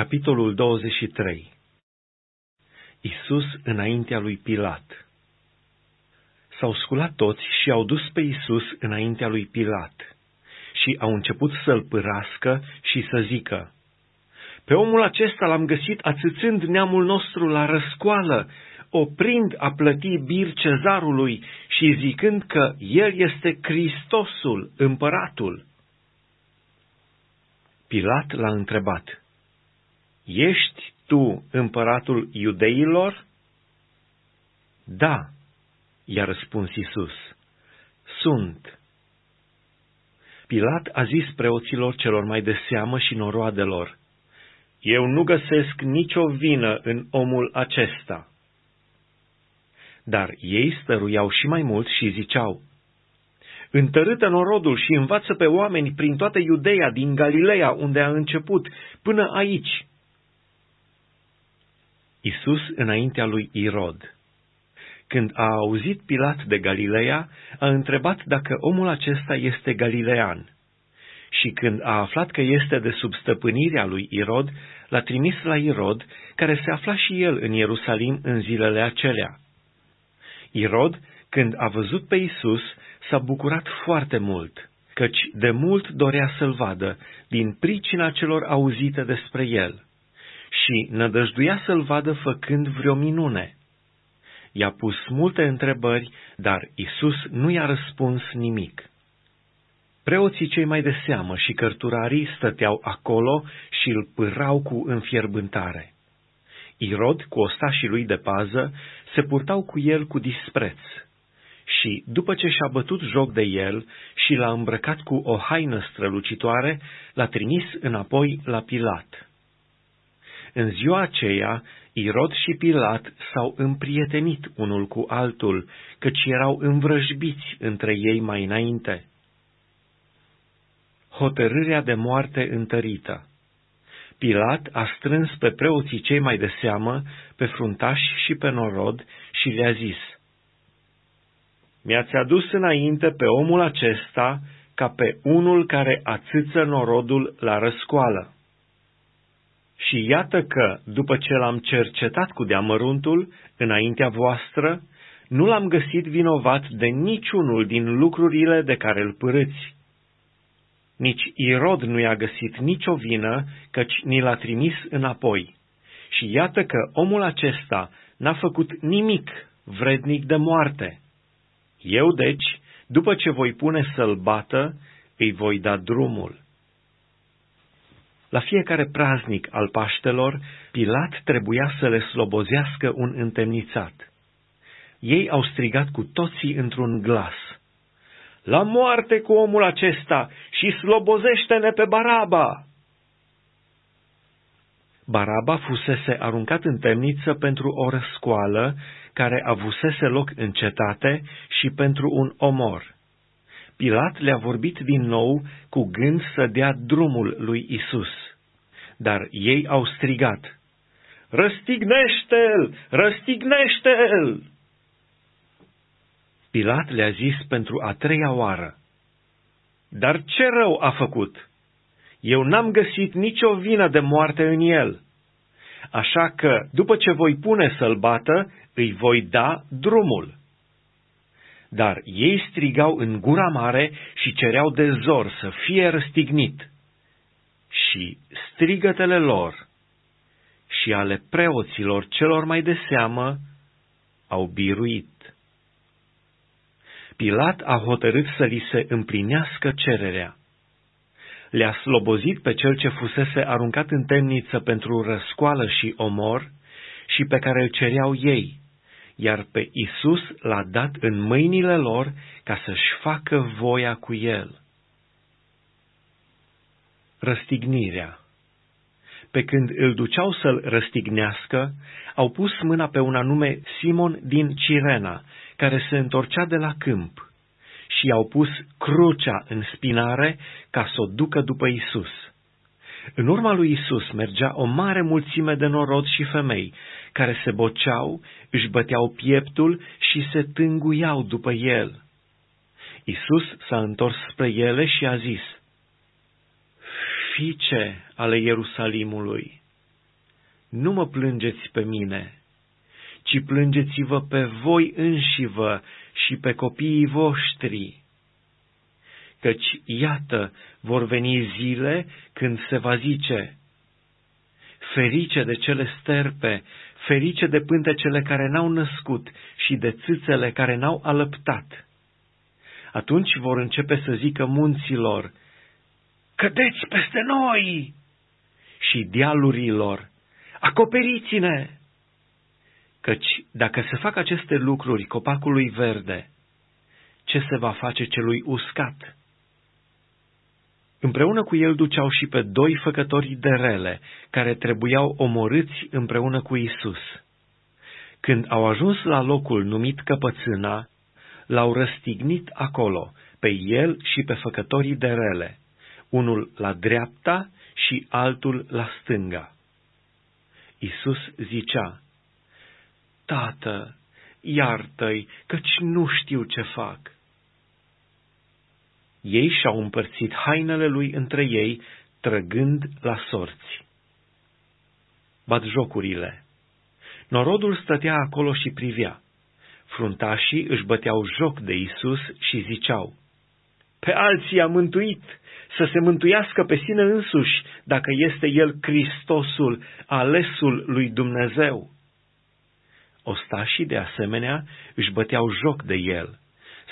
Capitolul 23 Isus înaintea lui Pilat. S-au sculat toți și au dus pe Isus înaintea lui Pilat. Și au început să-l pârască și să zică, Pe omul acesta l-am găsit ațățând neamul nostru la răscoală, oprind a plăti bir cezarului și zicând că el este Hristosul, împăratul. Pilat l-a întrebat, Ești tu împăratul iudeilor? Da, i-a răspuns Isus. Sunt. Pilat a zis preoților celor mai de seamă și noroadelor, Eu nu găsesc nicio vină în omul acesta. Dar ei stăruiau și mai mult și ziceau, Întărâtă norodul și învață pe oameni prin toată Iudeea, din Galileea, unde a început, până aici. Isus înaintea lui Irod. Când a auzit Pilat de Galileea, a întrebat dacă omul acesta este galilean. Și când a aflat că este de sub stăpânirea lui Irod, l-a trimis la Irod, care se afla și el în Ierusalim în zilele acelea. Irod, când a văzut pe Isus, s-a bucurat foarte mult, căci de mult dorea să-l vadă, din pricina celor auzite despre el și nădăjduia să-l vadă făcând vreo minune. I-a pus multe întrebări, dar Isus nu i-a răspuns nimic. Preoții cei mai de seamă și cărturarii stăteau acolo și îl pârau cu înfierbântare. Irod, cu ostașii lui de pază, se purtau cu el cu dispreț. Și, după ce și-a bătut joc de el și l-a îmbrăcat cu o haină strălucitoare, l-a trimis înapoi la Pilat. În ziua aceea, Irod și Pilat s-au împrietenit unul cu altul, căci erau învrăjbiți între ei mai înainte. Hotărârea de moarte întărită Pilat a strâns pe preoții cei mai de seamă, pe fruntași și pe norod și le-a zis, Mi-ați adus înainte pe omul acesta ca pe unul care ațâță norodul la răscoală. Și iată că, după ce l-am cercetat cu deamăruntul, înaintea voastră, nu l-am găsit vinovat de niciunul din lucrurile de care îl părâți. Nici Irod nu i-a găsit nicio vină, căci ni l-a trimis înapoi. Și iată că omul acesta n-a făcut nimic vrednic de moarte. Eu, deci, după ce voi pune să-l bată, îi voi da drumul. La fiecare praznic al Paștelor, Pilat trebuia să le slobozească un întemnițat. Ei au strigat cu toții într-un glas. La moarte cu omul acesta și slobozește-ne pe Baraba! Baraba fusese aruncat în temniță pentru o răscoală care avusese loc în cetate și pentru un omor. Pilat le-a vorbit din nou cu gând să dea drumul lui Isus. Dar ei au strigat, Răstignește-l! Răstignește-l! Pilat le-a zis pentru a treia oară, Dar ce rău a făcut? Eu n-am găsit nicio vină de moarte în el. Așa că, după ce voi pune să-l bată, îi voi da drumul dar ei strigau în gura mare și cereau de zor să fie răstignit. Și strigătele lor și ale preoților celor mai de seamă au biruit. Pilat a hotărât să li se împlinească cererea. Le-a slobozit pe cel ce fusese aruncat în temniță pentru răscoală și omor și pe care îl cereau ei, iar pe Isus l-a dat în mâinile lor ca să-și facă voia cu el. Răstignirea Pe când îl duceau să-l răstignească, au pus mâna pe un anume Simon din Cirena, care se întorcea de la câmp, și i-au pus crucea în spinare ca să o ducă după Isus. În urma lui Isus mergea o mare mulțime de norod și femei, care se boceau, își băteau pieptul și se tânguiau după el. Isus s-a întors spre ele și a zis, Fice ale Ierusalimului, nu mă plângeți pe mine, ci plângeți-vă pe voi înșivă și pe copiii voștri. Căci, iată, vor veni zile când se va zice, ferice de cele sterpe, ferice de pântecele care n-au născut și de țâțele care n-au alăptat. Atunci vor începe să zică munților, cădeți peste noi! Și dealurilor, acoperiți-ne! Căci dacă se fac aceste lucruri copacului verde, ce se va face celui uscat? Împreună cu el duceau și pe doi făcători de rele, care trebuiau omorâți împreună cu Isus. Când au ajuns la locul numit Căpățâna, l-au răstignit acolo, pe el și pe făcătorii de rele, unul la dreapta și altul la stânga. Isus zicea, Tată, iartă-i, căci nu știu ce fac. Ei și-au împărțit hainele lui între ei, trăgând la sorți. jocurile. Norodul stătea acolo și privea. Fruntașii își băteau joc de Isus și ziceau, Pe alții a mântuit, să se mântuiască pe sine însuși, dacă este El Hristosul, alesul lui Dumnezeu. Ostașii, de asemenea, își băteau joc de El.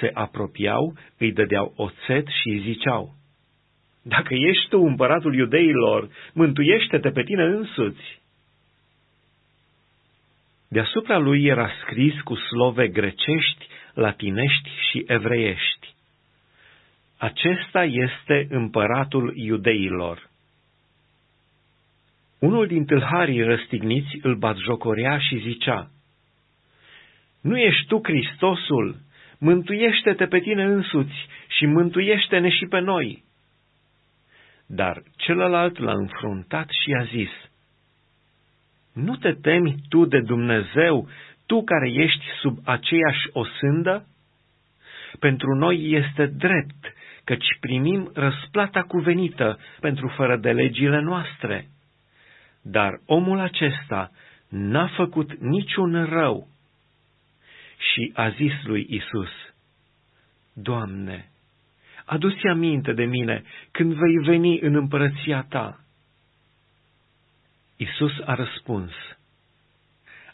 Se apropiau, îi dădeau oțet și îi ziceau, Dacă ești tu împăratul iudeilor, mântuiește-te pe tine însuți. Deasupra lui era scris cu slove grecești, latinești și evreiești. Acesta este împăratul iudeilor. Unul din tâlharii răstigniți îl batjocorea și zicea, Nu ești tu Hristosul? Mântuiește-te pe tine însuți și mântuiește-ne și pe noi. Dar celălalt l-a înfruntat și a zis, nu te temi tu de Dumnezeu, tu care ești sub aceeași osândă? Pentru noi este drept, căci primim răsplata cuvenită pentru fără de legile noastre. Dar omul acesta n-a făcut niciun rău. Și a zis lui Isus, Doamne, adu-ți aminte de mine când vei veni în împărăția ta. Isus a răspuns,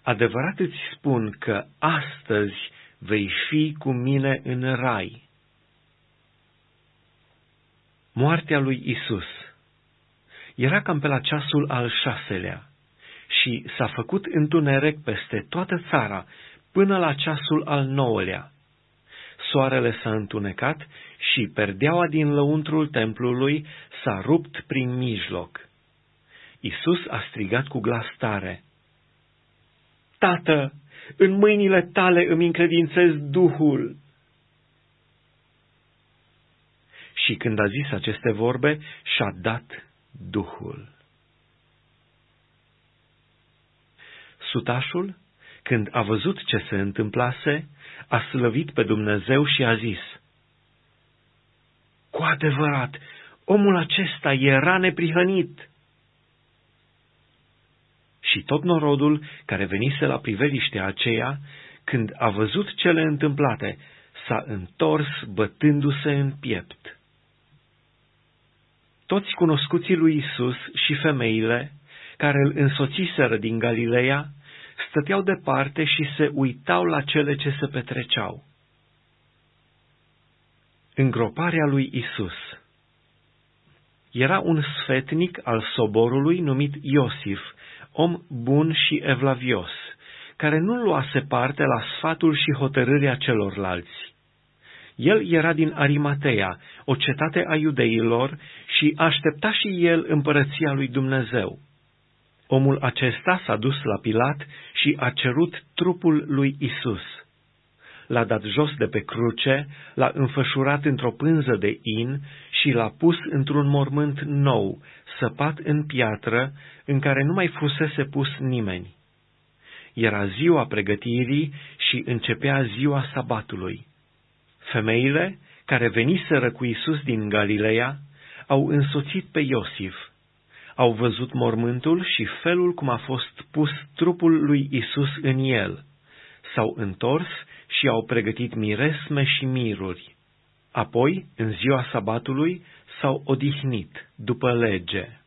Adevărat îți spun că astăzi vei fi cu mine în rai. Moartea lui Isus era cam pe la ceasul al șaselea și s-a făcut întuneric peste toată țara până la ceasul al nouălea. Soarele s-a întunecat și perdeaua din lăuntrul templului s-a rupt prin mijloc Isus a strigat cu glas tare, Tată, în mâinile tale îmi încredințez Duhul. Și când a zis aceste vorbe, și-a dat Duhul. Sutașul, când a văzut ce se întâmplase, a slăvit pe Dumnezeu și a zis, Cu adevărat, omul acesta era neprihănit și tot norodul care venise la priveliștea aceea, când a văzut cele întâmplate, s-a întors bătându-se în piept. Toți cunoscuții lui Isus și femeile, care îl însoțiseră din Galileea, stăteau departe și se uitau la cele ce se petreceau. Îngroparea lui Isus Era un sfetnic al soborului numit Iosif, om bun și evlavios, care nu luase parte la sfatul și hotărârea celorlalți. El era din Arimatea, o cetate a iudeilor, și aștepta și el împărăția lui Dumnezeu. Omul acesta s-a dus la Pilat și a cerut trupul lui Isus. L-a dat jos de pe cruce, l-a înfășurat într-o pânză de in și l-a pus într-un mormânt nou, săpat în piatră, în care nu mai fusese pus nimeni. Era ziua pregătirii și începea ziua sabatului. Femeile, care veniseră cu Isus din Galileea, au însoțit pe Iosif. Au văzut mormântul și felul cum a fost pus trupul lui Isus în el. S-au întors și au pregătit miresme și miruri. Apoi, în ziua sabatului, s-au odihnit după lege.